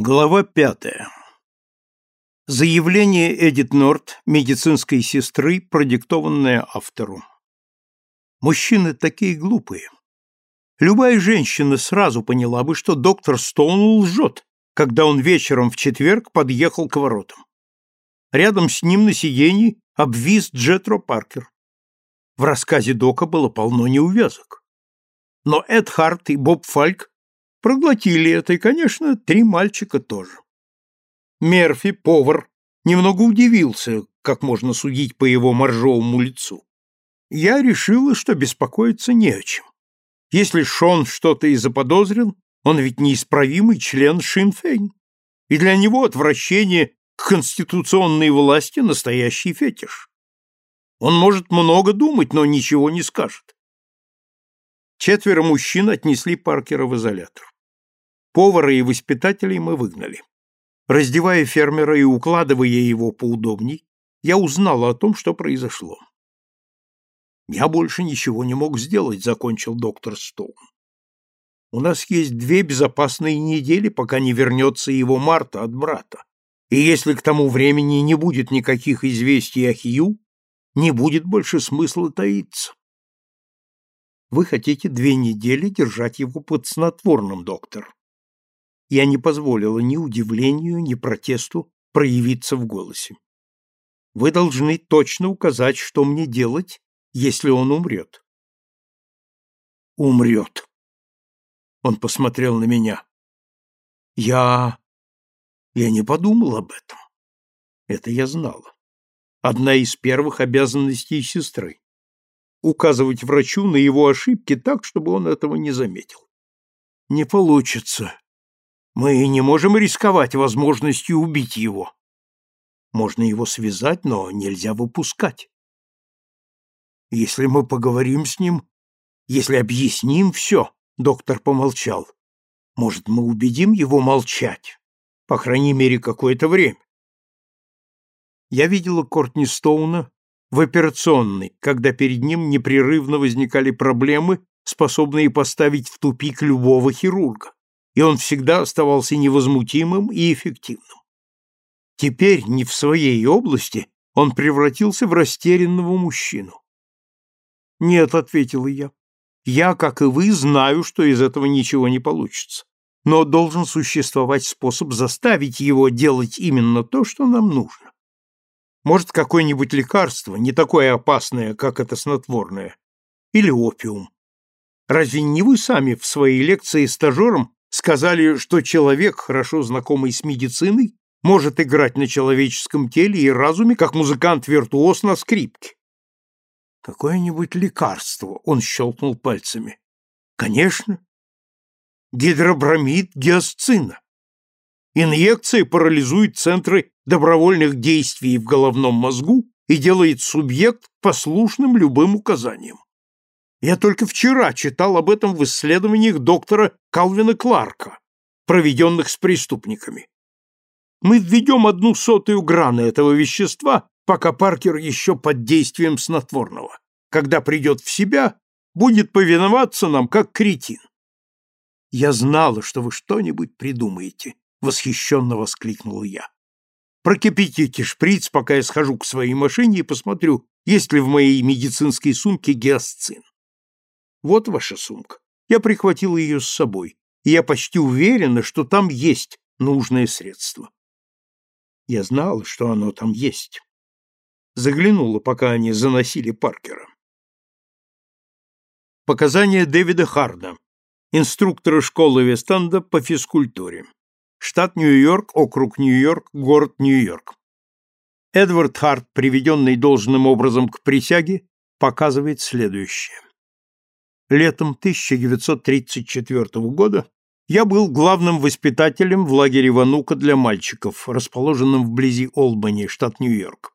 Глава пятая. Заявление Эдит Норт, медицинской сестры, продиктованное автору. Мужчины такие глупые. Любая женщина сразу поняла бы, что доктор Стоун лжет, когда он вечером в четверг подъехал к воротам. Рядом с ним на сиденье обвис Джетро Паркер. В рассказе Дока было полно неувязок. Но Эд Харт и Боб Фальк проглотили это, и, конечно, три мальчика тоже. Мерфи, повар, немного удивился, как можно судить по его моржовому лицу. Я решила, что беспокоиться не о чем. Если Шон что-то и заподозрил, он ведь неисправимый член Шинфейн, и для него отвращение к конституционной власти настоящий фетиш. Он может много думать, но ничего не скажет. Четверо мужчин отнесли Паркера в изолятор. Повара и воспитателей мы выгнали. Раздевая фермера и укладывая его поудобней, я узнал о том, что произошло. «Я больше ничего не мог сделать», — закончил доктор Стоун. «У нас есть две безопасные недели, пока не вернется его Марта от брата. И если к тому времени не будет никаких известий о Хью, не будет больше смысла таиться. Вы хотите две недели держать его под снотворным, доктор. Я не позволила ни удивлению, ни протесту проявиться в голосе. Вы должны точно указать, что мне делать, если он умрет. Умрет. Он посмотрел на меня. Я... Я не подумал об этом. Это я знала. Одна из первых обязанностей сестры указывать врачу на его ошибки так, чтобы он этого не заметил. Не получится. Мы не можем рисковать возможностью убить его. Можно его связать, но нельзя выпускать. Если мы поговорим с ним, если объясним все, доктор помолчал, может, мы убедим его молчать, по крайней мере, какое-то время. Я видела Кортни Стоуна в операционной, когда перед ним непрерывно возникали проблемы, способные поставить в тупик любого хирурга, и он всегда оставался невозмутимым и эффективным. Теперь, не в своей области, он превратился в растерянного мужчину. «Нет», — ответила я, — «я, как и вы, знаю, что из этого ничего не получится, но должен существовать способ заставить его делать именно то, что нам нужно. Может, какое-нибудь лекарство, не такое опасное, как это снотворное, или опиум. Разве не вы сами в своей лекции стажерам сказали, что человек, хорошо знакомый с медициной, может играть на человеческом теле и разуме, как музыкант-виртуоз на скрипке? Какое-нибудь лекарство, он щелкнул пальцами. Конечно. Гидробромид гиасцина. Инъекция парализует центры добровольных действий в головном мозгу и делает субъект послушным любым указаниям. Я только вчера читал об этом в исследованиях доктора Калвина Кларка, проведенных с преступниками. Мы введем одну сотую грана этого вещества, пока Паркер еще под действием снотворного. Когда придет в себя, будет повиноваться нам, как кретин. Я знала, что вы что-нибудь придумаете, — восхищенно воскликнул я. Прокипятите шприц, пока я схожу к своей машине и посмотрю, есть ли в моей медицинской сумке гиасцин. Вот ваша сумка. Я прихватил ее с собой, и я почти уверена, что там есть нужное средство. Я знала, что оно там есть. Заглянула, пока они заносили Паркера. Показания Дэвида Харда, инструктора школы Вестанда по физкультуре. Штат Нью-Йорк, округ Нью-Йорк, город Нью-Йорк. Эдвард Харт, приведенный должным образом к присяге, показывает следующее. Летом 1934 года я был главным воспитателем в лагере Ванука для мальчиков, расположенном вблизи Олбани, штат Нью-Йорк.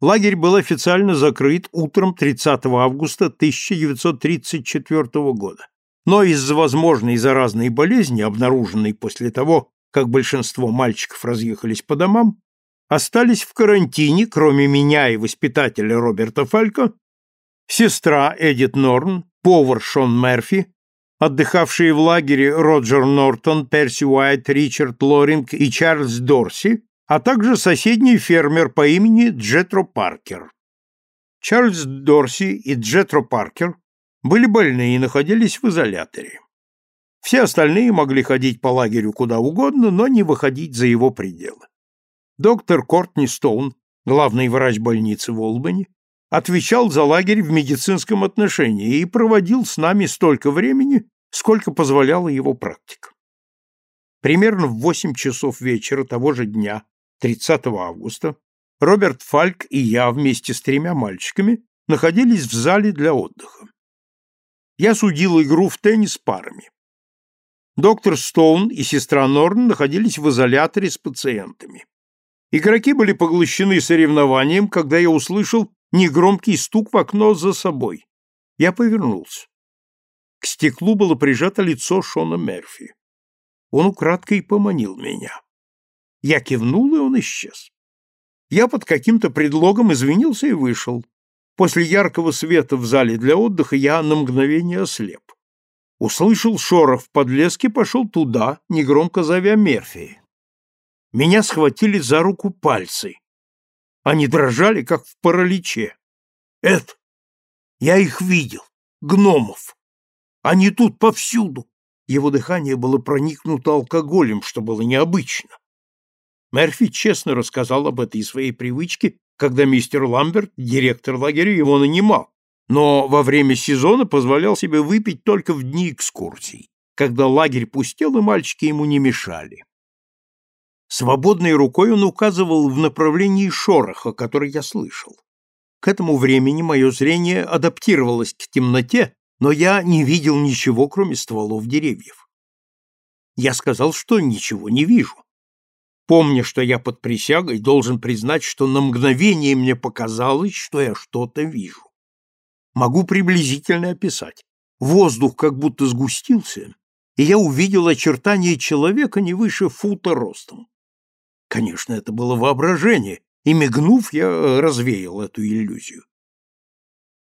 Лагерь был официально закрыт утром 30 августа 1934 года. Но из-за возможной заразной болезни, обнаруженной после того, как большинство мальчиков разъехались по домам, остались в карантине, кроме меня и воспитателя Роберта Фалька, сестра Эдит Норн, повар Шон Мерфи, отдыхавшие в лагере Роджер Нортон, Перси Уайт, Ричард Лоринг и Чарльз Дорси, а также соседний фермер по имени Джетро Паркер. Чарльз Дорси и Джетро Паркер были больны и находились в изоляторе. Все остальные могли ходить по лагерю куда угодно, но не выходить за его пределы. Доктор Кортни Стоун, главный врач больницы в Олбани, отвечал за лагерь в медицинском отношении и проводил с нами столько времени, сколько позволяла его практика. Примерно в 8 часов вечера того же дня, 30 августа, Роберт Фальк и я вместе с тремя мальчиками находились в зале для отдыха. Я судил игру в теннис парами. Доктор Стоун и сестра Норн находились в изоляторе с пациентами. Игроки были поглощены соревнованием, когда я услышал негромкий стук в окно за собой. Я повернулся. К стеклу было прижато лицо Шона Мерфи. Он украдкой поманил меня. Я кивнул, и он исчез. Я под каким-то предлогом извинился и вышел. После яркого света в зале для отдыха я на мгновение ослеп. Услышал шорох в подлеске, пошел туда, негромко зовя Мерфи. Меня схватили за руку пальцы. Они дрожали, как в параличе. Эд, я их видел, гномов. Они тут повсюду. Его дыхание было проникнуто алкоголем, что было необычно. Мерфи честно рассказал об этой своей привычке, когда мистер Ламберт, директор лагеря, его нанимал, но во время сезона позволял себе выпить только в дни экскурсий, когда лагерь пустел и мальчики ему не мешали. Свободной рукой он указывал в направлении шороха, который я слышал. К этому времени мое зрение адаптировалось к темноте, но я не видел ничего, кроме стволов деревьев. Я сказал, что ничего не вижу. Помня, что я под присягой, должен признать, что на мгновение мне показалось, что я что-то вижу. Могу приблизительно описать. Воздух как будто сгустился, и я увидел очертания человека не выше фута ростом. Конечно, это было воображение, и, мигнув, я э, развеял эту иллюзию.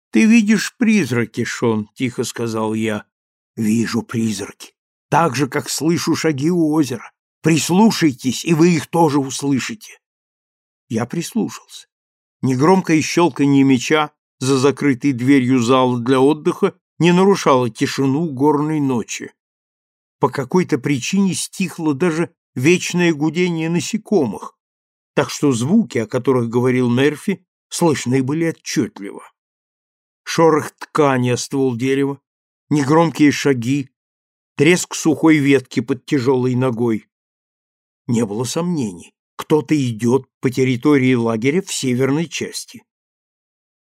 «Ты видишь призраки, Шон», — тихо сказал я. «Вижу призраки, так же, как слышу шаги у озера. Прислушайтесь, и вы их тоже услышите». Я прислушался. Негромкое щелканье меча за закрытой дверью зала для отдыха не нарушало тишину горной ночи. По какой-то причине стихло даже вечное гудение насекомых, так что звуки, о которых говорил Мерфи, слышны были отчетливо. Шорох ткани о ствол дерева, негромкие шаги, треск сухой ветки под тяжелой ногой. Не было сомнений, кто-то идет по территории лагеря в северной части.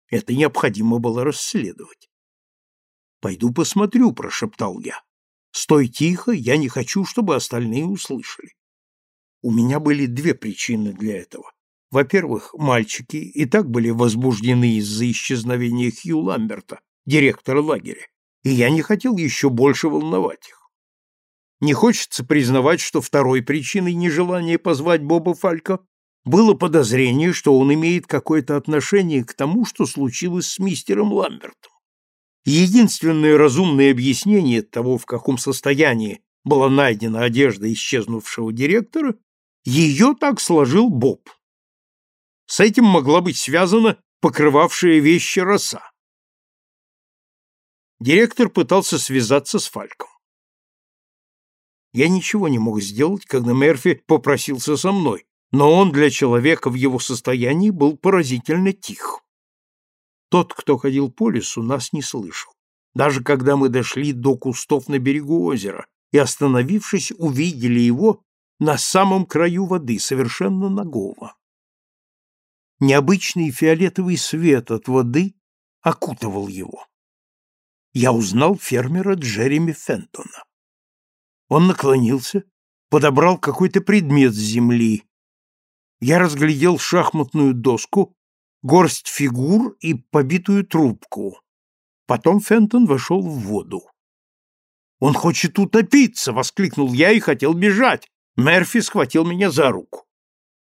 Это необходимо было расследовать. «Пойду посмотрю», — прошептал я. «Стой тихо, я не хочу, чтобы остальные услышали». У меня были две причины для этого. Во-первых, мальчики и так были возбуждены из-за исчезновения Хью Ламберта, директора лагеря, и я не хотел еще больше волновать их. Не хочется признавать, что второй причиной нежелания позвать Боба Фалька было подозрение, что он имеет какое-то отношение к тому, что случилось с мистером Ламбертом. Единственное разумное объяснение того, в каком состоянии была найдена одежда исчезнувшего директора, ее так сложил Боб. С этим могла быть связана покрывавшая вещи роса. Директор пытался связаться с Фальком. Я ничего не мог сделать, когда Мерфи попросился со мной, но он для человека в его состоянии был поразительно тих. Тот, кто ходил по лесу, нас не слышал, даже когда мы дошли до кустов на берегу озера и, остановившись, увидели его на самом краю воды, совершенно нагого. Необычный фиолетовый свет от воды окутывал его. Я узнал фермера Джереми Фентона. Он наклонился, подобрал какой-то предмет с земли. Я разглядел шахматную доску, горсть фигур и побитую трубку. Потом Фентон вошел в воду. «Он хочет утопиться!» — воскликнул я и хотел бежать, Мерфи схватил меня за руку.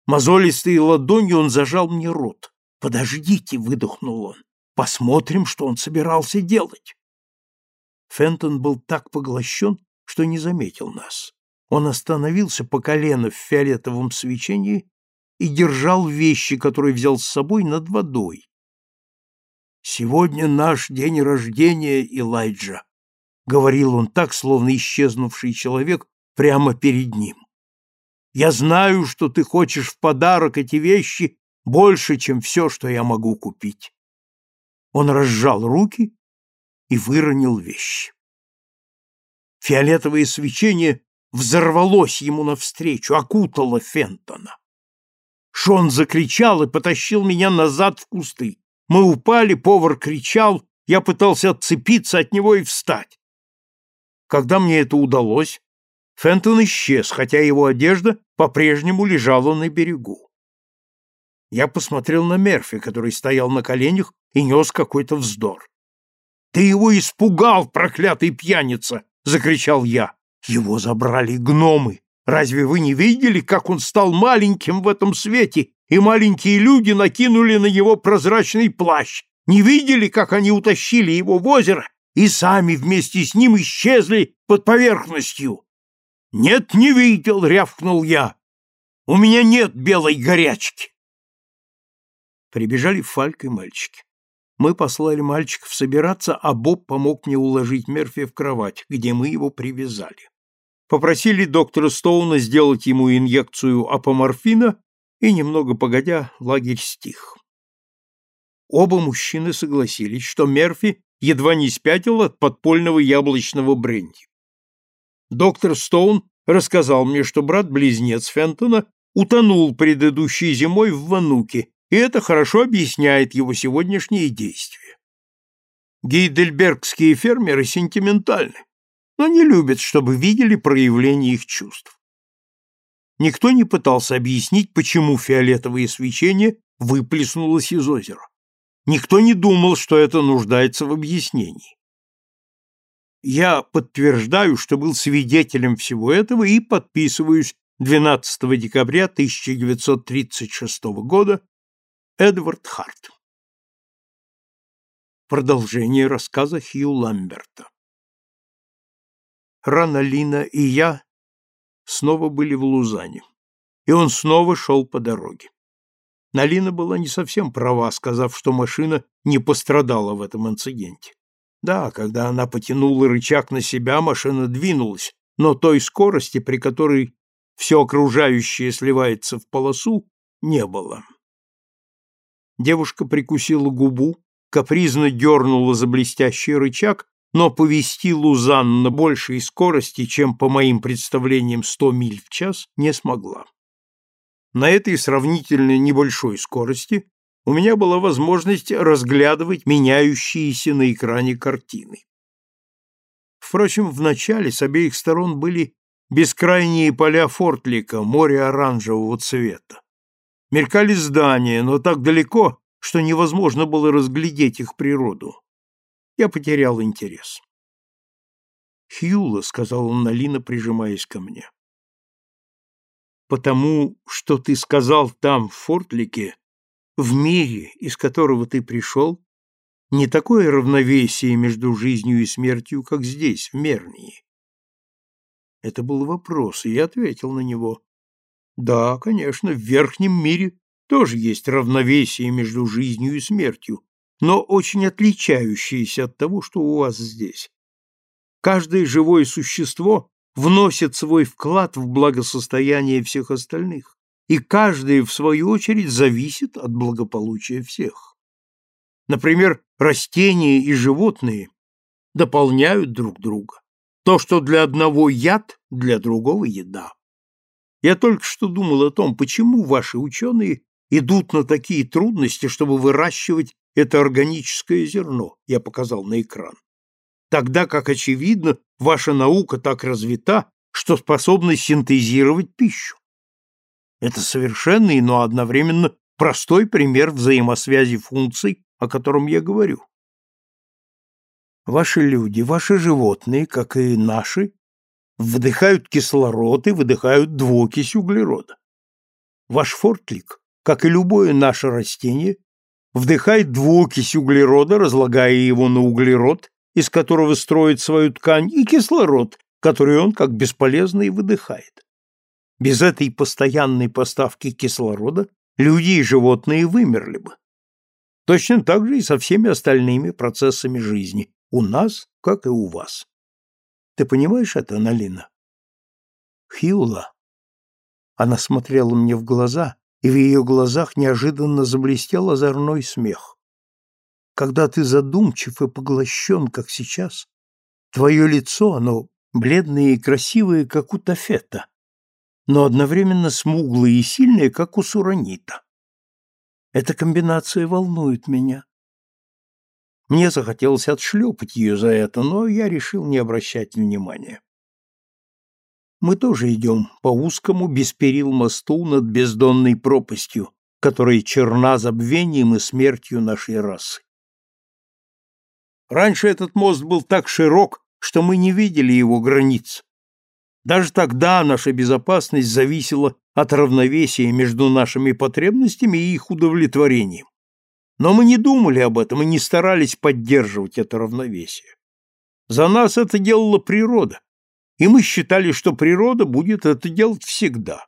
Мозолистой ладонью он зажал мне рот. «Подождите», — выдохнул он. «Посмотрим, что он собирался делать». Фентон был так поглощен, что не заметил нас. Он остановился по колено в фиолетовом свечении и держал вещи, которые взял с собой над водой. «Сегодня наш день рождения, Элайджа», — говорил он так, словно исчезнувший человек прямо перед ним. «Я знаю, что ты хочешь в подарок эти вещи больше, чем все, что я могу купить». Он разжал руки и выронил вещи. Фиолетовое свечение взорвалось ему навстречу, окутало Фентона. Шон закричал и потащил меня назад в кусты. Мы упали, повар кричал, я пытался отцепиться от него и встать. Когда мне это удалось, Фентон исчез, хотя его одежда по-прежнему лежала на берегу. Я посмотрел на Мерфи, который стоял на коленях и нес какой-то вздор. «Ты его испугал, проклятый пьяница!» — закричал я. «Его забрали гномы. Разве вы не видели, как он стал маленьким в этом свете, и маленькие люди накинули на него прозрачный плащ? Не видели, как они утащили его в озеро и сами вместе с ним исчезли под поверхностью?» «Нет, не видел!» — рявкнул я. «У меня нет белой горячки!» Прибежали Фальк и мальчики. Мы послали мальчиков собираться, а Боб помог мне уложить Мерфи в кровать, где мы его привязали. Попросили доктора Стоуна сделать ему инъекцию апоморфина, и, немного погодя, лагерь стих. Оба мужчины согласились, что Мерфи едва не спятил от подпольного яблочного бренди. Доктор Стоун рассказал мне, что брат-близнец Фентона утонул предыдущей зимой в Вануке и это хорошо объясняет его сегодняшние действия. Гейдельбергские фермеры сентиментальны, но не любят, чтобы видели проявление их чувств. Никто не пытался объяснить, почему фиолетовое свечение выплеснулось из озера. Никто не думал, что это нуждается в объяснении. Я подтверждаю, что был свидетелем всего этого и подписываюсь 12 декабря 1936 года Эдвард Харт. Продолжение рассказа Хью Ламберта. Рано Лина и я снова были в Лузане, и он снова шел по дороге. Налина была не совсем права, сказав, что машина не пострадала в этом инциденте. Да, когда она потянула рычаг на себя, машина двинулась, но той скорости, при которой все окружающее сливается в полосу, не было. Девушка прикусила губу, капризно дернула за блестящий рычаг, но повести Лузан на большей скорости, чем по моим представлениям сто миль в час, не смогла. На этой сравнительно небольшой скорости у меня была возможность разглядывать меняющиеся на экране картины. Впрочем, вначале с обеих сторон были бескрайние поля Фортлика, море оранжевого цвета. Мелькали здания, но так далеко, что невозможно было разглядеть их природу. Я потерял интерес. «Хьюла», — он Налина, прижимаясь ко мне. «Потому, что ты сказал там, в Фортлике, в мире, из которого ты пришел, не такое равновесие между жизнью и смертью, как здесь, в Мернии». Это был вопрос, и я ответил на него. Да, конечно, в верхнем мире тоже есть равновесие между жизнью и смертью, но очень отличающееся от того, что у вас здесь. Каждое живое существо вносит свой вклад в благосостояние всех остальных, и каждое, в свою очередь, зависит от благополучия всех. Например, растения и животные дополняют друг друга. То, что для одного яд, для другого еда. Я только что думал о том, почему ваши ученые идут на такие трудности, чтобы выращивать это органическое зерно, я показал на экран. Тогда как, очевидно, ваша наука так развита, что способна синтезировать пищу. Это совершенный, но одновременно простой пример взаимосвязи функций, о котором я говорю. Ваши люди, ваши животные, как и наши, вдыхают кислород и выдыхают двуокись углерода. Ваш фортлик, как и любое наше растение, вдыхает двуокись углерода, разлагая его на углерод из которого строит свою ткань, и кислород, который он как бесполезный выдыхает. Без этой постоянной поставки кислорода люди и животные вымерли бы. Точно так же и со всеми остальными процессами жизни, у нас, как и у вас. Ты понимаешь это, Налина? Хьюла. Она смотрела мне в глаза, и в ее глазах неожиданно заблестел озорной смех. Когда ты задумчив и поглощен, как сейчас, твое лицо, оно бледное и красивое, как у Тафета, но одновременно смуглое и сильное, как у Суранита. Эта комбинация волнует меня. Мне захотелось отшлепать ее за это, но я решил не обращать внимания. Мы тоже идем по узкому, без перил мосту над бездонной пропастью, которая черна забвением и смертью нашей расы. Раньше этот мост был так широк, что мы не видели его границ. Даже тогда наша безопасность зависела от равновесия между нашими потребностями и их удовлетворением. Но мы не думали об этом и не старались поддерживать это равновесие. За нас это делала природа, и мы считали, что природа будет это делать всегда.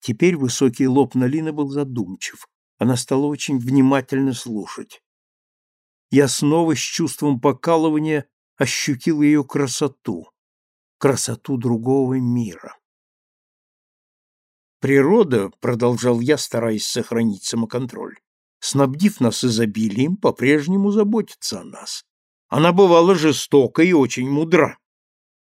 Теперь высокий лоб Налины был задумчив. Она стала очень внимательно слушать. Я снова с чувством покалывания ощутил ее красоту, красоту другого мира. Природа, продолжал я, стараясь сохранить самоконтроль, снабдив нас изобилием, по-прежнему заботится о нас. Она бывала жестока и очень мудра.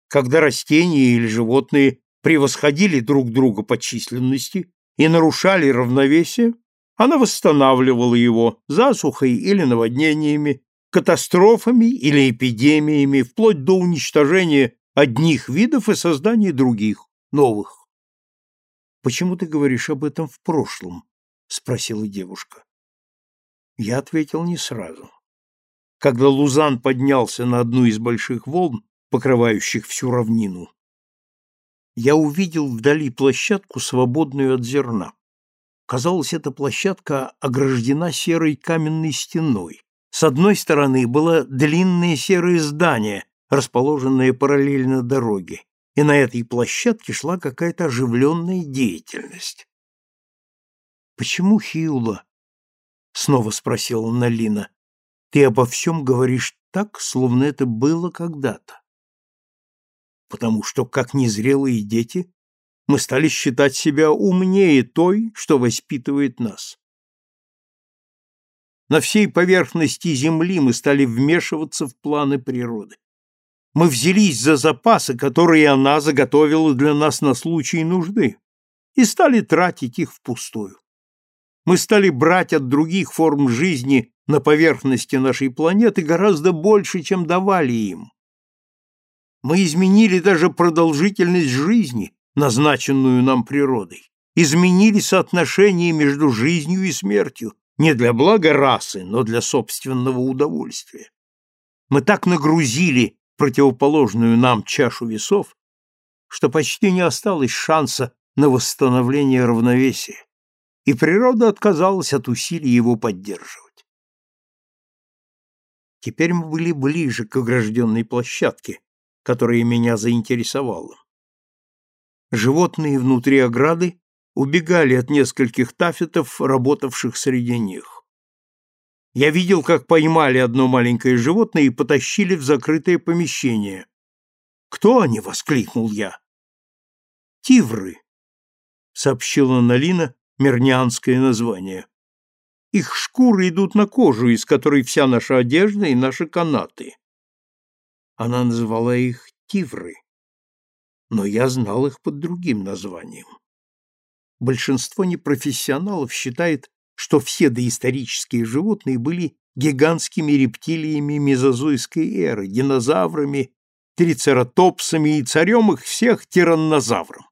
Когда растения или животные превосходили друг друга по численности и нарушали равновесие, она восстанавливала его засухой или наводнениями, катастрофами или эпидемиями, вплоть до уничтожения одних видов и создания других, новых. «Почему ты говоришь об этом в прошлом?» — спросила девушка. Я ответил не сразу. Когда Лузан поднялся на одну из больших волн, покрывающих всю равнину, я увидел вдали площадку, свободную от зерна. Казалось, эта площадка ограждена серой каменной стеной. С одной стороны было длинное серое здание, расположенное параллельно дороге, и на этой площадке шла какая-то оживленная деятельность. «Почему, Хиула?» — снова спросила Налина. «Ты обо всем говоришь так, словно это было когда-то». «Потому что, как незрелые дети, мы стали считать себя умнее той, что воспитывает нас. На всей поверхности Земли мы стали вмешиваться в планы природы. Мы взялись за запасы, которые она заготовила для нас на случай нужды, и стали тратить их впустую. Мы стали брать от других форм жизни на поверхности нашей планеты гораздо больше, чем давали им. Мы изменили даже продолжительность жизни, назначенную нам природой, изменили соотношение между жизнью и смертью, не для блага расы, но для собственного удовольствия. Мы так нагрузили противоположную нам чашу весов, что почти не осталось шанса на восстановление равновесия, и природа отказалась от усилий его поддерживать. Теперь мы были ближе к огражденной площадке, которая меня заинтересовала. Животные внутри ограды убегали от нескольких тафетов, работавших среди них. Я видел, как поймали одно маленькое животное и потащили в закрытое помещение. «Кто они?» — воскликнул я. «Тивры», — сообщила Налина мернианское название. «Их шкуры идут на кожу, из которой вся наша одежда и наши канаты». Она называла их тивры но я знал их под другим названием. Большинство непрофессионалов считает, что все доисторические животные были гигантскими рептилиями мезозойской эры, динозаврами, трицератопсами и царем их всех тираннозавром.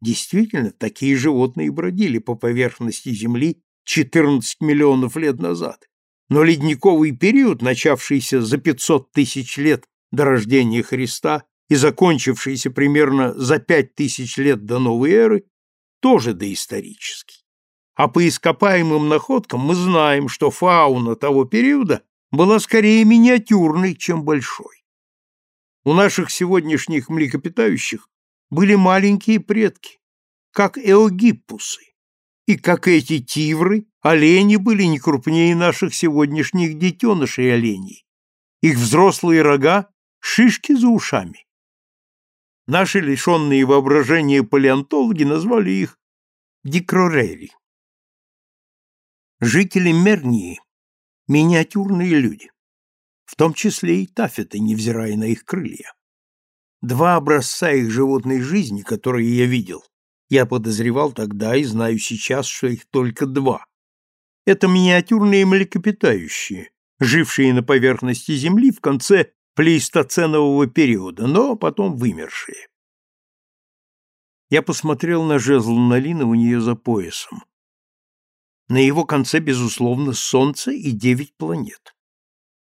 Действительно, такие животные бродили по поверхности Земли 14 миллионов лет назад. Но ледниковый период, начавшийся за 500 тысяч лет до рождения Христа и закончившийся примерно за пять тысяч лет до новой эры, тоже доисторический. А по ископаемым находкам мы знаем, что фауна того периода была скорее миниатюрной, чем большой. У наших сегодняшних млекопитающих были маленькие предки, как эогиппусы, и как эти тивры, олени были не крупнее наших сегодняшних детенышей оленей. Их взрослые рога — шишки за ушами. Наши лишенные воображения палеонтологи назвали их дикрорери. Жители Мернии – миниатюрные люди, в том числе и тафеты, невзирая на их крылья. Два образца их животной жизни, которые я видел, я подозревал тогда и знаю сейчас, что их только два. Это миниатюрные млекопитающие, жившие на поверхности Земли в конце плейстоценового периода, но потом вымершие. Я посмотрел на жезл Налина у нее за поясом. На его конце, безусловно, Солнце и девять планет.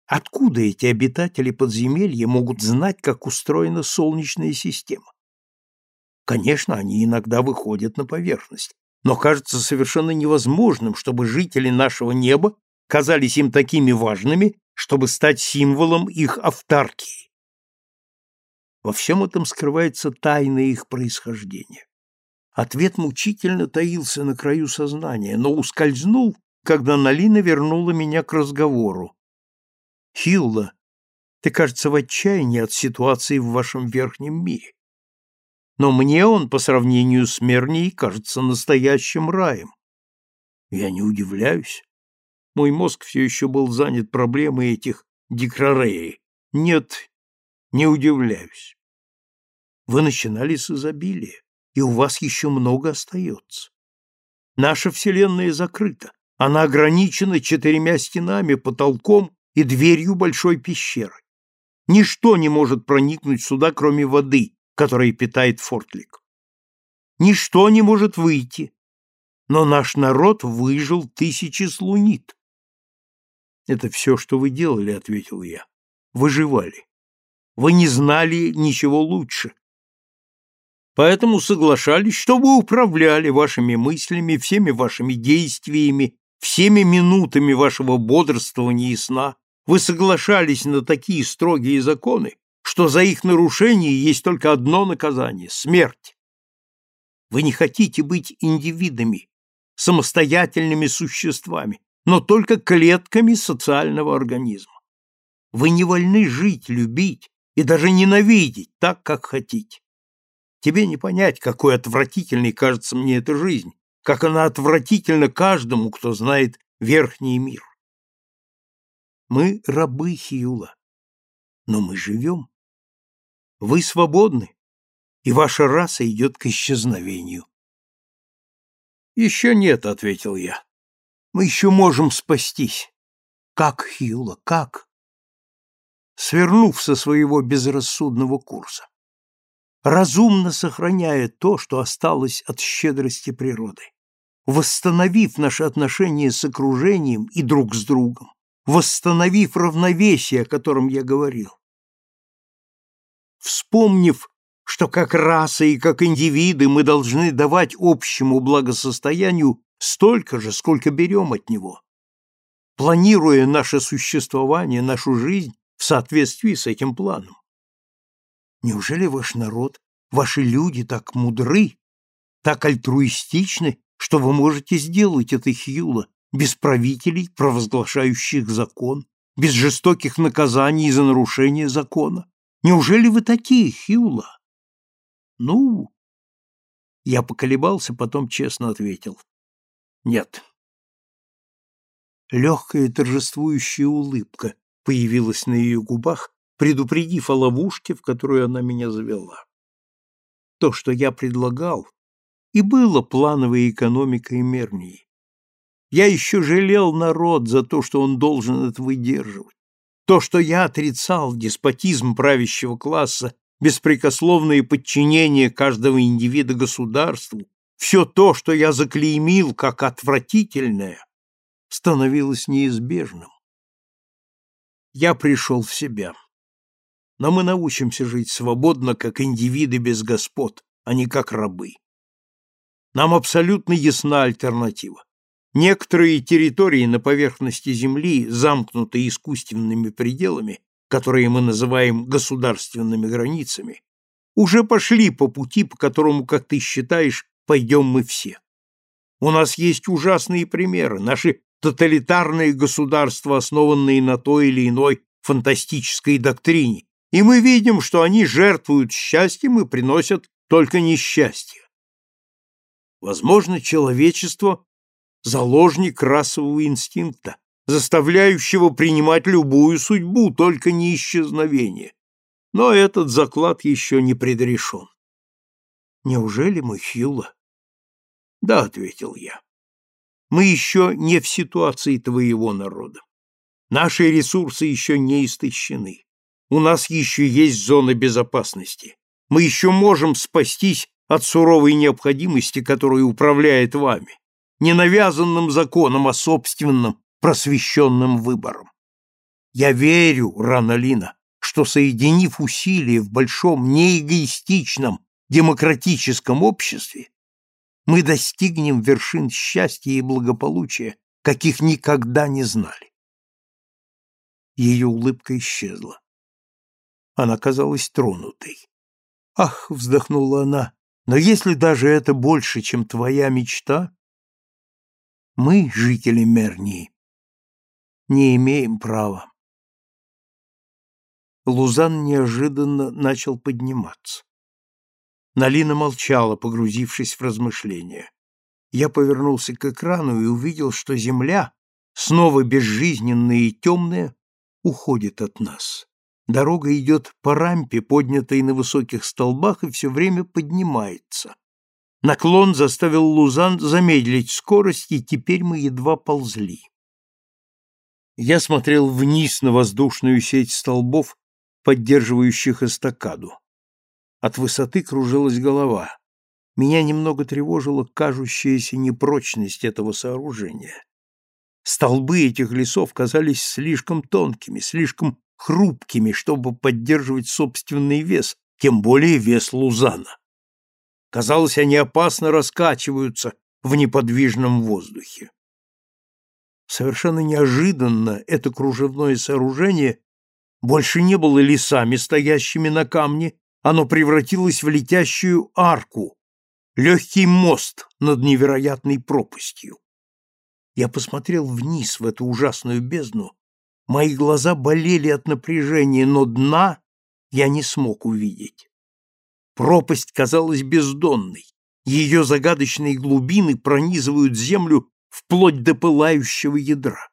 Откуда эти обитатели подземелья могут знать, как устроена Солнечная система? Конечно, они иногда выходят на поверхность, но кажется совершенно невозможным, чтобы жители нашего неба казались им такими важными, чтобы стать символом их автаркии. Во всем этом скрывается тайна их происхождения. Ответ мучительно таился на краю сознания, но ускользнул, когда Налина вернула меня к разговору. «Хилла, ты, кажется, в отчаянии от ситуации в вашем верхнем мире. Но мне он, по сравнению с Мернией, кажется настоящим раем. Я не удивляюсь. Мой мозг все еще был занят проблемой этих дикрареи. Нет, не удивляюсь. Вы начинали с изобилия, и у вас еще много остается. Наша Вселенная закрыта. Она ограничена четырьмя стенами, потолком и дверью большой пещеры. Ничто не может проникнуть сюда, кроме воды, которая питает фортлик. Ничто не может выйти, но наш народ выжил тысячи слунит. Это все, что вы делали, ответил я. Выживали. Вы не знали ничего лучше. Поэтому соглашались, чтобы управляли вашими мыслями, всеми вашими действиями, всеми минутами вашего бодрствования и сна. Вы соглашались на такие строгие законы, что за их нарушение есть только одно наказание — смерть. Вы не хотите быть индивидами, самостоятельными существами, но только клетками социального организма. Вы не вольны жить, любить и даже ненавидеть так, как хотите. Тебе не понять, какой отвратительной кажется мне эта жизнь, как она отвратительна каждому, кто знает верхний мир. Мы рабы Хиула, но мы живем. Вы свободны, и ваша раса идет к исчезновению. Еще нет, — ответил я. Мы еще можем спастись. Как, Хьюла, как? Свернув со своего безрассудного курса, разумно сохраняя то, что осталось от щедрости природы, восстановив наши отношения с окружением и друг с другом, восстановив равновесие, о котором я говорил. Вспомнив, что как раса и как индивиды мы должны давать общему благосостоянию столько же, сколько берем от него, планируя наше существование, нашу жизнь в соответствии с этим планом. Неужели ваш народ, ваши люди так мудры, так альтруистичны, что вы можете сделать это, Хьюла, без правителей, провозглашающих закон, без жестоких наказаний за нарушение закона? Неужели вы такие, Хьюла? Ну, я поколебался, потом честно ответил. Нет. Легкая торжествующая улыбка появилась на ее губах, предупредив о ловушке, в которую она меня завела. То, что я предлагал, и было плановой экономикой Мернии. Я еще жалел народ за то, что он должен это выдерживать. То, что я отрицал деспотизм правящего класса, беспрекословное подчинение каждого индивида государству, все то, что я заклеймил как отвратительное, становилось неизбежным. Я пришел в себя. Но мы научимся жить свободно, как индивиды без господ, а не как рабы. Нам абсолютно ясна альтернатива. Некоторые территории на поверхности Земли, замкнутые искусственными пределами, которые мы называем государственными границами, уже пошли по пути, по которому, как ты считаешь, пойдем мы все. У нас есть ужасные примеры, наши тоталитарные государства, основанные на той или иной фантастической доктрине, и мы видим, что они жертвуют счастьем и приносят только несчастье. Возможно, человечество – заложник расового инстинкта, заставляющего принимать любую судьбу, только не исчезновение. Но этот заклад еще не предрешен. Неужели мы Хьюла? Да, ответил я. Мы еще не в ситуации твоего народа. Наши ресурсы еще не истощены. У нас еще есть зона безопасности. Мы еще можем спастись от суровой необходимости, которая управляет вами, не навязанным законом, а собственным просвещенным выбором. Я верю, Раналина, что, соединив усилия в большом неэгоистичном демократическом обществе, мы достигнем вершин счастья и благополучия, каких никогда не знали. Ее улыбка исчезла. Она казалась тронутой. «Ах!» — вздохнула она. «Но если даже это больше, чем твоя мечта, мы, жители Мернии, не имеем права». Лузан неожиданно начал подниматься. Налина молчала, погрузившись в размышления. Я повернулся к экрану и увидел, что земля, снова безжизненная и темная, уходит от нас. Дорога идет по рампе, поднятой на высоких столбах, и все время поднимается. Наклон заставил Лузан замедлить скорость, и теперь мы едва ползли. Я смотрел вниз на воздушную сеть столбов, поддерживающих эстакаду. От высоты кружилась голова. Меня немного тревожила кажущаяся непрочность этого сооружения. Столбы этих лесов казались слишком тонкими, слишком хрупкими, чтобы поддерживать собственный вес, тем более вес Лузана. Казалось, они опасно раскачиваются в неподвижном воздухе. Совершенно неожиданно это кружевное сооружение больше не было лесами, стоящими на камне, оно превратилось в летящую арку, легкий мост над невероятной пропастью. Я посмотрел вниз в эту ужасную бездну Мои глаза болели от напряжения, но дна я не смог увидеть. Пропасть казалась бездонной. Ее загадочные глубины пронизывают землю вплоть до пылающего ядра.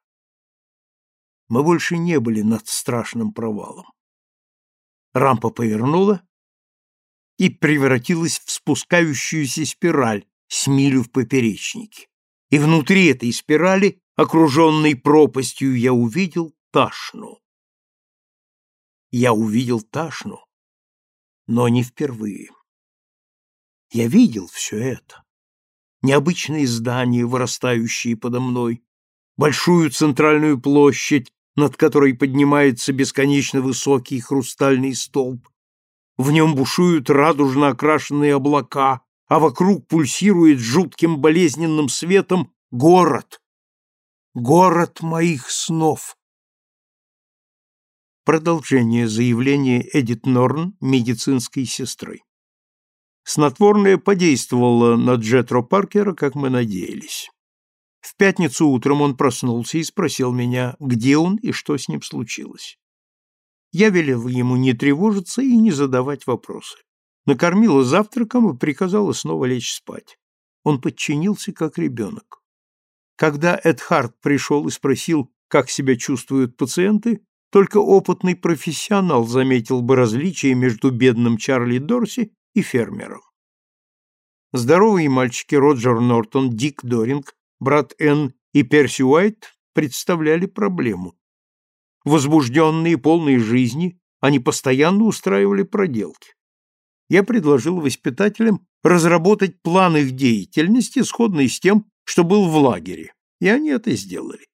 Мы больше не были над страшным провалом. Рампа повернула и превратилась в спускающуюся спираль с милю в поперечнике. И внутри этой спирали, окруженной пропастью, я увидел Ташну. Я увидел Ташну, но не впервые. Я видел все это. Необычные здания, вырастающие подо мной, большую центральную площадь, над которой поднимается бесконечно высокий хрустальный столб. В нем бушуют радужно окрашенные облака, а вокруг пульсирует жутким болезненным светом город. Город моих снов. Продолжение заявления Эдит Норн, медицинской сестры. Снотворное подействовало на Джетро Паркера, как мы надеялись. В пятницу утром он проснулся и спросил меня, где он и что с ним случилось. Я велел ему не тревожиться и не задавать вопросы. Накормила завтраком и приказала снова лечь спать. Он подчинился, как ребенок. Когда Эдхард пришел и спросил, как себя чувствуют пациенты, только опытный профессионал заметил бы различие между бедным Чарли Дорси и фермером. Здоровые мальчики Роджер Нортон, Дик Доринг, брат Энн и Перси Уайт представляли проблему. Возбужденные, полные жизни, они постоянно устраивали проделки. Я предложил воспитателям разработать план их деятельности, сходный с тем, что был в лагере, и они это сделали.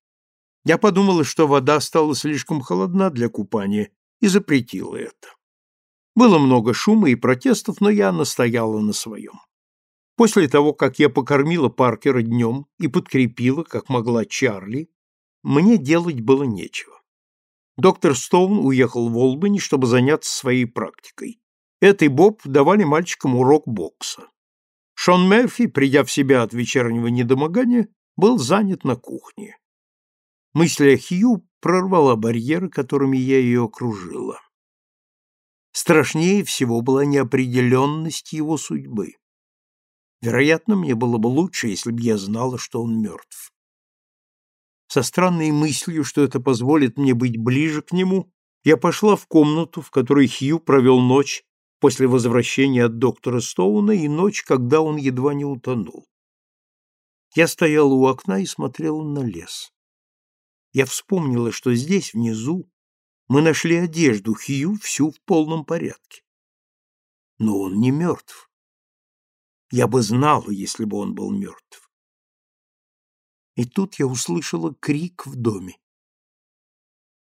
Я подумала, что вода стала слишком холодна для купания, и запретила это. Было много шума и протестов, но я настояла на своем. После того, как я покормила Паркера днем и подкрепила, как могла, Чарли, мне делать было нечего. Доктор Стоун уехал в Олбани, чтобы заняться своей практикой. Этой Боб давали мальчикам урок бокса. Шон Мерфи, придя в себя от вечернего недомогания, был занят на кухне. Мысль о Хью прорвала барьеры, которыми я ее окружила. Страшнее всего была неопределенность его судьбы. Вероятно, мне было бы лучше, если бы я знала, что он мертв. Со странной мыслью, что это позволит мне быть ближе к нему, я пошла в комнату, в которой Хью провел ночь после возвращения от доктора Стоуна и ночь, когда он едва не утонул. Я стояла у окна и смотрела на лес. Я вспомнила, что здесь, внизу, мы нашли одежду Хью всю в полном порядке. Но он не мертв. Я бы знала, если бы он был мертв. И тут я услышала крик в доме.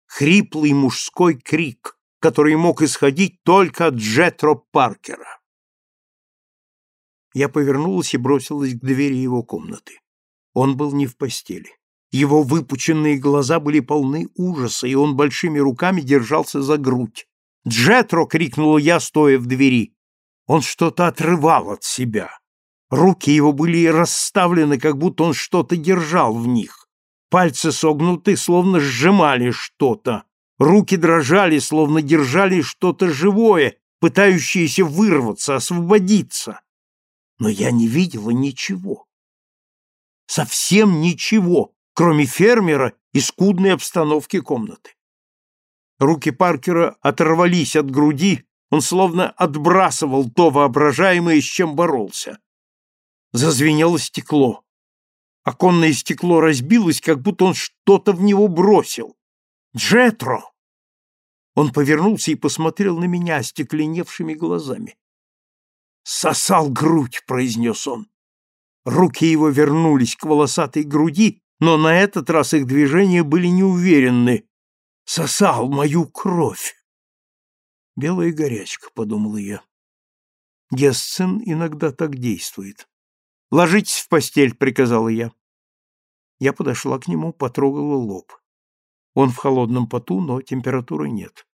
Хриплый мужской крик, который мог исходить только от Джетро Паркера. Я повернулась и бросилась к двери его комнаты. Он был не в постели. Его выпученные глаза были полны ужаса, и он большими руками держался за грудь. «Джетро!» — крикнула я, стоя в двери. Он что-то отрывал от себя. Руки его были расставлены, как будто он что-то держал в них. Пальцы согнуты, словно сжимали что-то. Руки дрожали, словно держали что-то живое, пытающееся вырваться, освободиться. Но я не видела ничего. Совсем ничего, кроме фермера и скудной обстановки комнаты. Руки Паркера оторвались от груди, он словно отбрасывал то воображаемое, с чем боролся. Зазвенело стекло. Оконное стекло разбилось, как будто он что-то в него бросил. «Джетро!» Он повернулся и посмотрел на меня остекленевшими глазами. «Сосал грудь», — произнес он. Руки его вернулись к волосатой груди, но на этот раз их движения были неуверенны. «Сосал мою кровь!» «Белая горячка», — подумала я. Гесцин иногда так действует. «Ложитесь в постель», — приказала я. Я подошла к нему, потрогала лоб. Он в холодном поту, но температуры нет.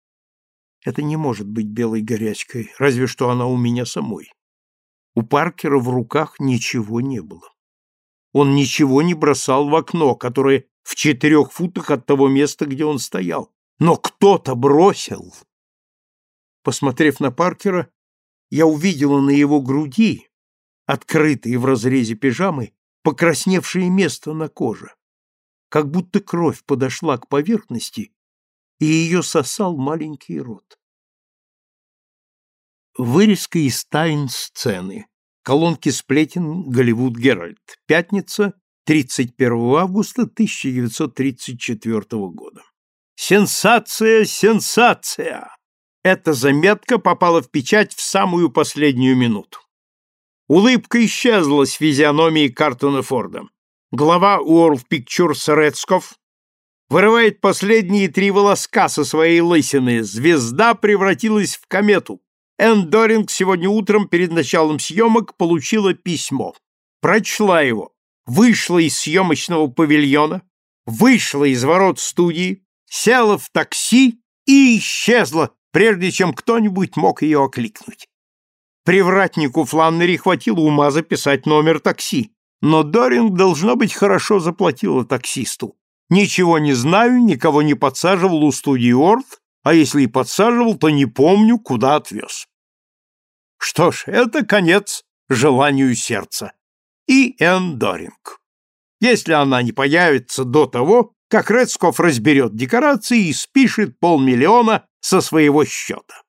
Это не может быть белой горячкой, разве что она у меня самой. У Паркера в руках ничего не было. Он ничего не бросал в окно, которое в четырех футах от того места, где он стоял. Но кто-то бросил. Посмотрев на Паркера, я увидела на его груди, открытой в разрезе пижамы, покрасневшее место на коже, как будто кровь подошла к поверхности, и ее сосал маленький рот. Вырезка из тайн сцены. Колонки сплетен Голливуд Геральт. Пятница, 31 августа 1934 года. Сенсация, сенсация! Эта заметка попала в печать в самую последнюю минуту. Улыбка исчезла с физиономии Картона Форда. Глава World Pictures Редсков вырывает последние три волоска со своей лысины. Звезда превратилась в комету. Энн Доринг сегодня утром перед началом съемок получила письмо. Прочла его. Вышла из съемочного павильона, вышла из ворот студии, села в такси и исчезла, прежде чем кто-нибудь мог ее окликнуть. Привратнику Фланнери хватило ума записать номер такси, но Доринг, должно быть, хорошо заплатила таксисту. Ничего не знаю, никого не подсаживал у студии Орт, а если и подсаживал, то не помню, куда отвез. Что ж, это конец желанию сердца. И Энн Доринг. Если она не появится до того, как Редсков разберет декорации и спишет полмиллиона со своего счета.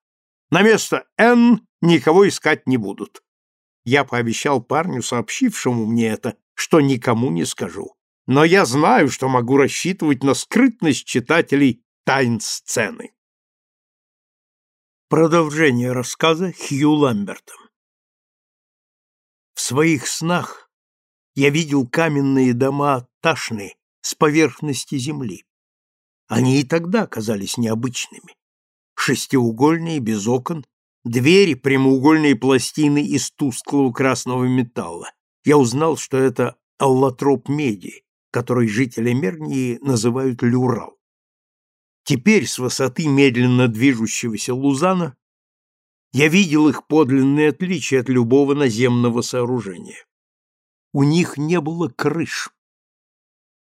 На место Н никого искать не будут. Я пообещал парню, сообщившему мне это, что никому не скажу. Но я знаю, что могу рассчитывать на скрытность читателей тайн сцены. Продолжение рассказа Хью Ламберта В своих снах я видел каменные дома Ташны с поверхности земли. Они и тогда казались необычными шестиугольные, без окон, Двери — прямоугольные пластины из тусклого красного металла. Я узнал, что это аллотроп меди, который жители Мернии называют люрал. Теперь с высоты медленно движущегося Лузана я видел их подлинные отличия от любого наземного сооружения. У них не было крыш.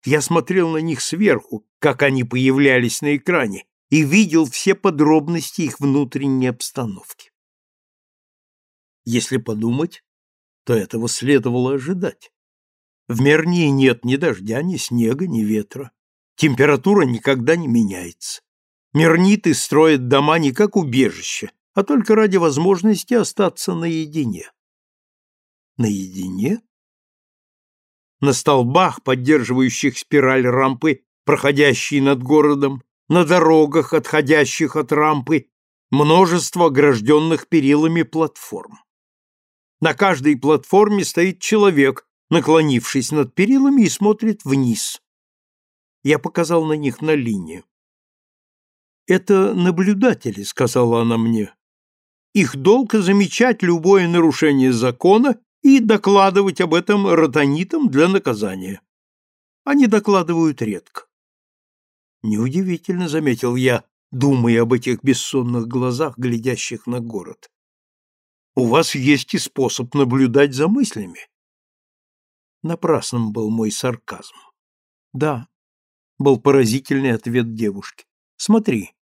Я смотрел на них сверху, как они появлялись на экране, и видел все подробности их внутренней обстановки. Если подумать, то этого следовало ожидать. В Мернии нет ни дождя, ни снега, ни ветра. Температура никогда не меняется. Мерниты строят дома не как убежище, а только ради возможности остаться наедине. Наедине? На столбах, поддерживающих спираль рампы, проходящей над городом, на дорогах, отходящих от рампы, множество огражденных перилами платформ. На каждой платформе стоит человек, наклонившись над перилами и смотрит вниз. Я показал на них на линию. «Это наблюдатели», — сказала она мне. «Их долг замечать любое нарушение закона и докладывать об этом ротонитам для наказания. Они докладывают редко». Неудивительно, — заметил я, думая об этих бессонных глазах, глядящих на город. У вас есть и способ наблюдать за мыслями. Напрасным был мой сарказм. Да, был поразительный ответ девушки. Смотри.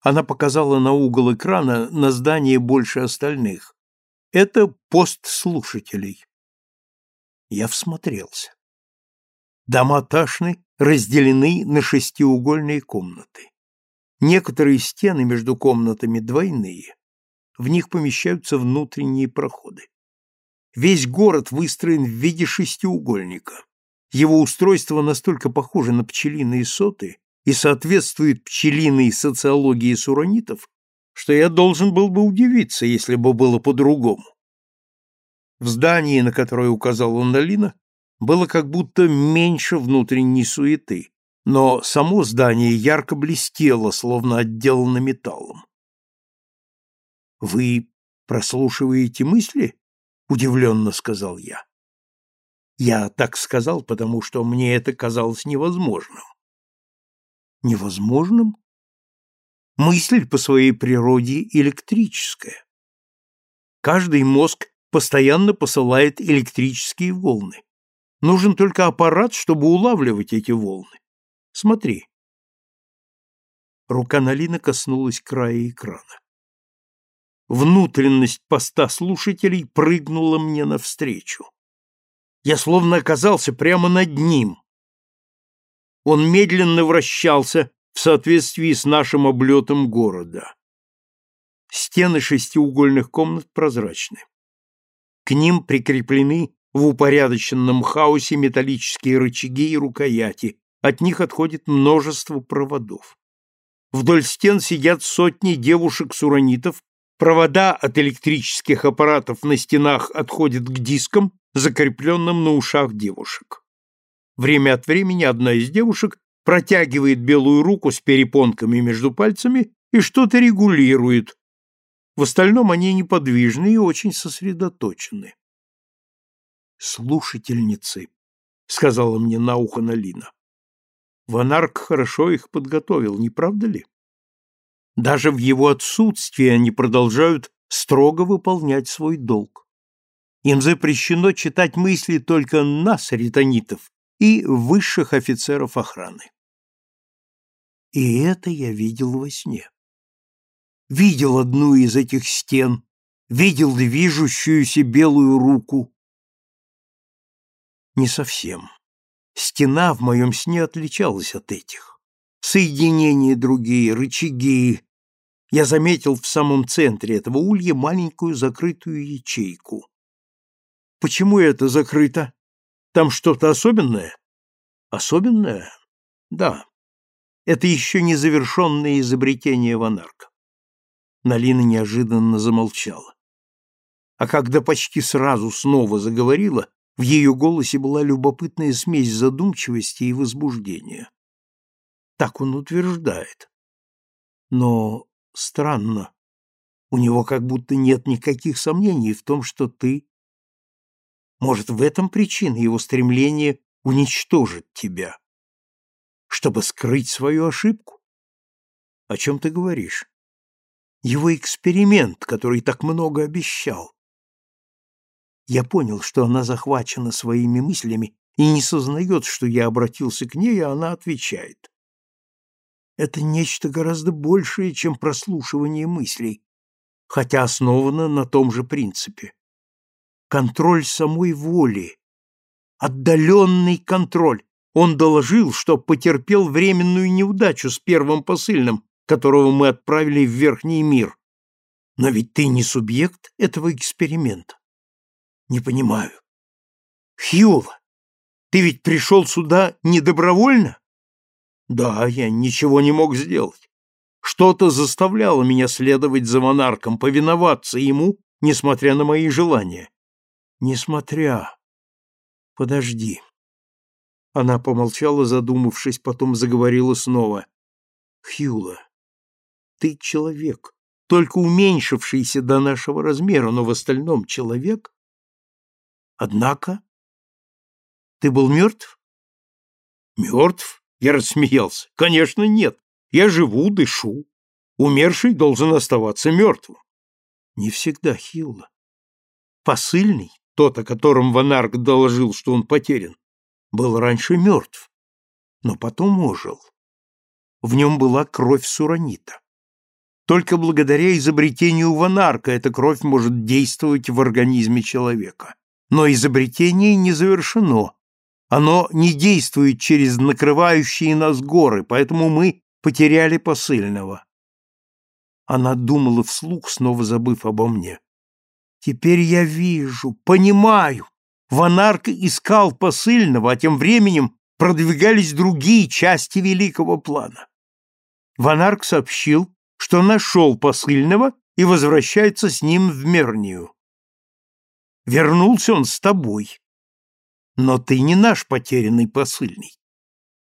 Она показала на угол экрана на здание больше остальных. Это пост слушателей. Я всмотрелся. Дома Ташны разделены на шестиугольные комнаты. Некоторые стены между комнатами двойные. В них помещаются внутренние проходы. Весь город выстроен в виде шестиугольника. Его устройство настолько похоже на пчелиные соты и соответствует пчелиной социологии суранитов, что я должен был бы удивиться, если бы было по-другому. В здании, на которое указал Ондалина, было как будто меньше внутренней суеты, но само здание ярко блестело, словно отделано металлом. «Вы прослушиваете мысли?» — удивленно сказал я. Я так сказал, потому что мне это казалось невозможным. Невозможным? Мысль по своей природе электрическая. Каждый мозг постоянно посылает электрические волны. Нужен только аппарат, чтобы улавливать эти волны. Смотри. Рука Налина коснулась края экрана. Внутренность поста слушателей прыгнула мне навстречу. Я словно оказался прямо над ним. Он медленно вращался в соответствии с нашим облетом города. Стены шестиугольных комнат прозрачны. К ним прикреплены в упорядоченном хаосе металлические рычаги и рукояти, от них отходит множество проводов. Вдоль стен сидят сотни девушек-суранитов Провода от электрических аппаратов на стенах отходят к дискам, закрепленным на ушах девушек. Время от времени одна из девушек протягивает белую руку с перепонками между пальцами и что-то регулирует. В остальном они неподвижны и очень сосредоточены. «Слушательницы», — сказала мне на ухо Налина. Ванарк хорошо их подготовил, не правда ли? Даже в его отсутствии они продолжают строго выполнять свой долг. Им запрещено читать мысли только нас, ритонитов, и высших офицеров охраны. И это я видел во сне. Видел одну из этих стен, видел движущуюся белую руку. Не совсем. Стена в моем сне отличалась от этих соединения другие, рычаги. Я заметил в самом центре этого улья маленькую закрытую ячейку. Почему это закрыто? Там что-то особенное? Особенное? Да. Это еще не завершенное изобретение Ванарка. Налина неожиданно замолчала. А когда почти сразу снова заговорила, в ее голосе была любопытная смесь задумчивости и возбуждения. Так он утверждает. Но странно. У него как будто нет никаких сомнений в том, что ты... Может, в этом причина его стремления уничтожить тебя, чтобы скрыть свою ошибку? О чем ты говоришь? Его эксперимент, который так много обещал. Я понял, что она захвачена своими мыслями и не сознает, что я обратился к ней, а она отвечает. Это нечто гораздо большее, чем прослушивание мыслей, хотя основано на том же принципе. Контроль самой воли, отдаленный контроль. Он доложил, что потерпел временную неудачу с первым посыльным, которого мы отправили в Верхний мир. Но ведь ты не субъект этого эксперимента. Не понимаю. Хьюла, ты ведь пришел сюда не добровольно? Да, я ничего не мог сделать. Что-то заставляло меня следовать за монархом, повиноваться ему, несмотря на мои желания. Несмотря. Подожди. Она помолчала, задумавшись, потом заговорила снова. Хьюла, ты человек, только уменьшившийся до нашего размера, но в остальном человек. Однако ты был мертв? Мертв? Я рассмеялся. Конечно, нет. Я живу, дышу. Умерший должен оставаться мертвым. Не всегда, Хилла. Посыльный, тот, о котором Ванарк доложил, что он потерян, был раньше мертв, но потом ожил. В нем была кровь суранита. Только благодаря изобретению Ванарка эта кровь может действовать в организме человека. Но изобретение не завершено, оно не действует через накрывающие нас горы, поэтому мы потеряли посыльного. Она думала вслух, снова забыв обо мне. Теперь я вижу, понимаю. Ванарк искал посыльного, а тем временем продвигались другие части великого плана. Ванарк сообщил, что нашел посыльного и возвращается с ним в Мернию. Вернулся он с тобой. Но ты не наш потерянный посыльный.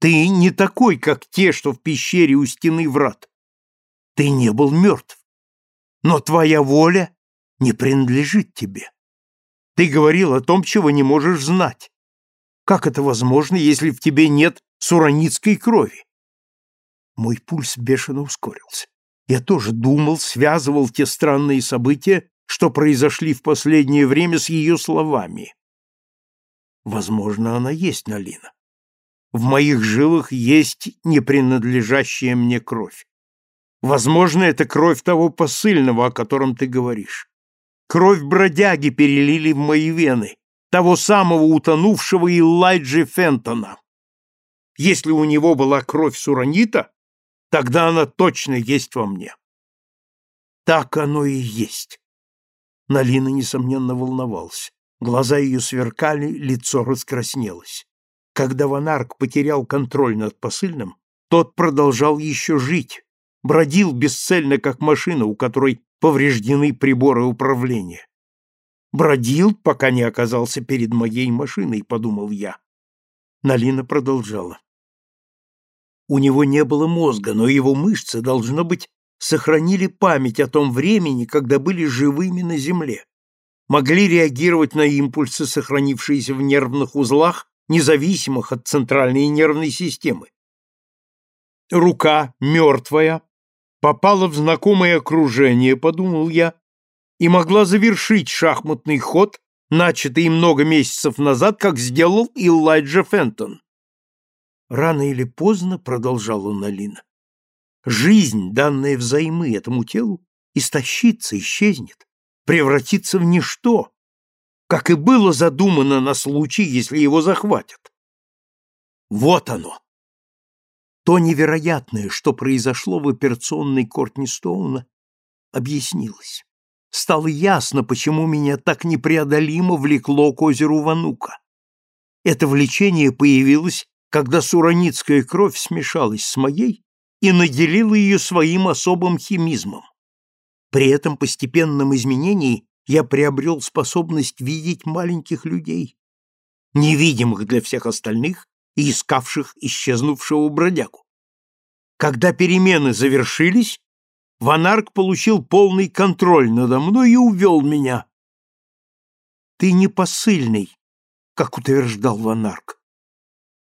Ты не такой, как те, что в пещере у стены врат. Ты не был мертв. Но твоя воля не принадлежит тебе. Ты говорил о том, чего не можешь знать. Как это возможно, если в тебе нет сураницкой крови? Мой пульс бешено ускорился. Я тоже думал, связывал те странные события, что произошли в последнее время с ее словами. Возможно, она есть Налина. В моих жилах есть не принадлежащая мне кровь. Возможно, это кровь того посыльного, о котором ты говоришь. Кровь бродяги перелили в мои вены, того самого утонувшего Элайджи Фентона. Если у него была кровь Суранита, тогда она точно есть во мне. Так оно и есть. Налина, несомненно, волновался. Глаза ее сверкали, лицо раскраснелось. Когда Ванарк потерял контроль над посыльным, тот продолжал еще жить, бродил бесцельно, как машина, у которой повреждены приборы управления. Бродил, пока не оказался перед моей машиной, подумал я. Налина продолжала. У него не было мозга, но его мышцы, должно быть, сохранили память о том времени, когда были живыми на земле могли реагировать на импульсы, сохранившиеся в нервных узлах, независимых от центральной нервной системы. Рука, мертвая, попала в знакомое окружение, подумал я, и могла завершить шахматный ход, начатый много месяцев назад, как сделал Элайджа Фентон. Рано или поздно, продолжала Налина, жизнь, данная взаймы этому телу, истощится, исчезнет превратиться в ничто, как и было задумано на случай, если его захватят. Вот оно. То невероятное, что произошло в операционной Кортни Стоуна, объяснилось. Стало ясно, почему меня так непреодолимо влекло к озеру Ванука. Это влечение появилось, когда сураницкая кровь смешалась с моей и наделила ее своим особым химизмом. При этом постепенном изменении я приобрел способность видеть маленьких людей, невидимых для всех остальных и искавших исчезнувшего бродягу. Когда перемены завершились, Ванарк получил полный контроль надо мной и увел меня. Ты не посыльный, как утверждал Ванарк.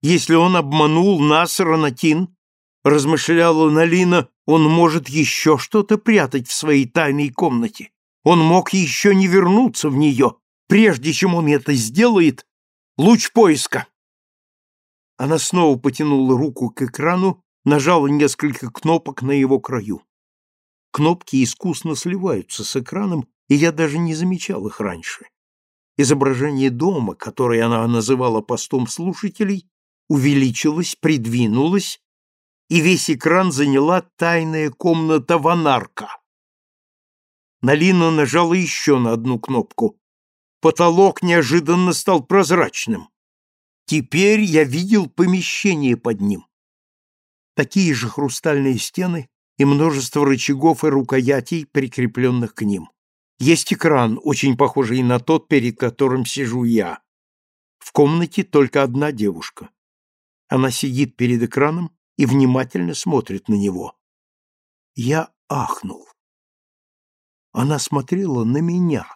Если он обманул нас, Ранатин, размышляла Налина, он может еще что-то прятать в своей тайной комнате. Он мог еще не вернуться в нее. Прежде чем он это сделает, луч поиска. Она снова потянула руку к экрану, нажала несколько кнопок на его краю. Кнопки искусно сливаются с экраном, и я даже не замечал их раньше. Изображение дома, которое она называла постом слушателей, увеличилось, придвинулось, и весь экран заняла тайная комната Ванарка. Налина нажала еще на одну кнопку. Потолок неожиданно стал прозрачным. Теперь я видел помещение под ним. Такие же хрустальные стены и множество рычагов и рукоятей, прикрепленных к ним. Есть экран, очень похожий на тот, перед которым сижу я. В комнате только одна девушка. Она сидит перед экраном и внимательно смотрит на него. Я ахнул. Она смотрела на меня.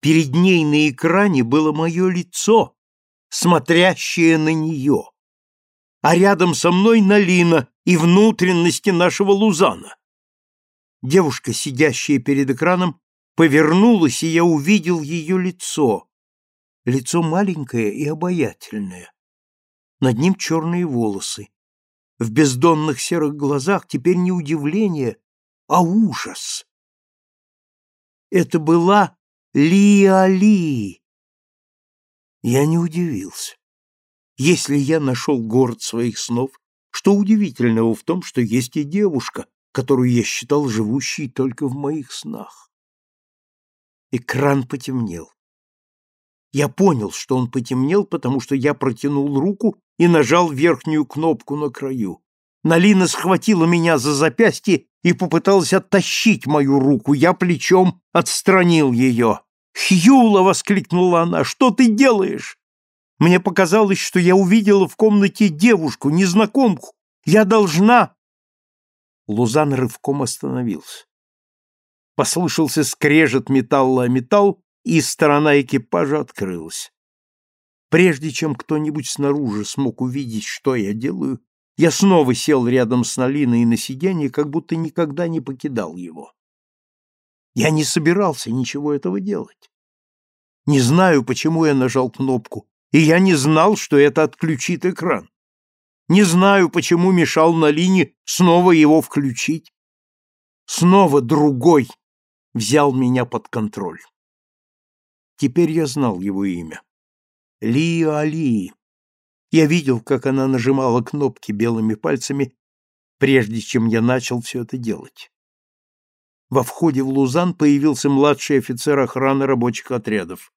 Перед ней на экране было мое лицо, смотрящее на нее. А рядом со мной Налина и внутренности нашего Лузана. Девушка, сидящая перед экраном, повернулась, и я увидел ее лицо. Лицо маленькое и обаятельное над ним черные волосы. В бездонных серых глазах теперь не удивление, а ужас. Это была Ли-Али. Я не удивился. Если я нашел город своих снов, что удивительного в том, что есть и девушка, которую я считал живущей только в моих снах? Экран потемнел. Я понял, что он потемнел, потому что я протянул руку и нажал верхнюю кнопку на краю. Налина схватила меня за запястье и попыталась оттащить мою руку. Я плечом отстранил ее. «Хьюла!» — воскликнула она. «Что ты делаешь?» Мне показалось, что я увидела в комнате девушку, незнакомку. Я должна... Лузан рывком остановился. Послышался скрежет металла о металл, и сторона экипажа открылась. Прежде чем кто-нибудь снаружи смог увидеть, что я делаю, я снова сел рядом с Налиной на сиденье, как будто никогда не покидал его. Я не собирался ничего этого делать. Не знаю, почему я нажал кнопку, и я не знал, что это отключит экран. Не знаю, почему мешал Налине снова его включить. Снова другой взял меня под контроль. Теперь я знал его имя. Лия Али. Я видел, как она нажимала кнопки белыми пальцами, прежде чем я начал все это делать. Во входе в Лузан появился младший офицер охраны рабочих отрядов.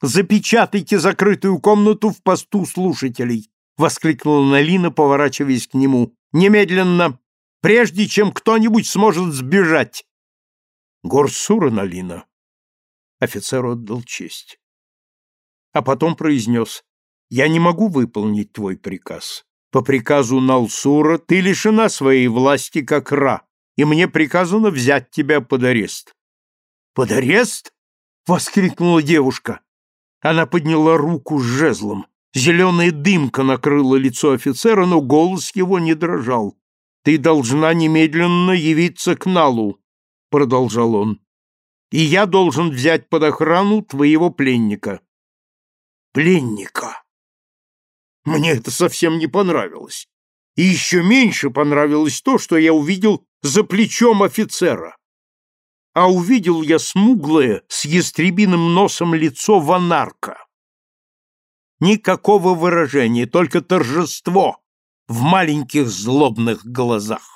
«Запечатайте закрытую комнату в посту слушателей!» — воскликнула Налина, поворачиваясь к нему. «Немедленно! Прежде чем кто-нибудь сможет сбежать!» «Горсура, Налина!» Офицер отдал честь. А потом произнес, «Я не могу выполнить твой приказ. По приказу Налсура ты лишена своей власти как Ра, и мне приказано взять тебя под арест». «Под арест?» — воскликнула девушка. Она подняла руку с жезлом. Зеленая дымка накрыла лицо офицера, но голос его не дрожал. «Ты должна немедленно явиться к Налу», — продолжал он и я должен взять под охрану твоего пленника. Пленника. Мне это совсем не понравилось. И еще меньше понравилось то, что я увидел за плечом офицера. А увидел я смуглое, с ястребиным носом лицо ванарка. Никакого выражения, только торжество в маленьких злобных глазах.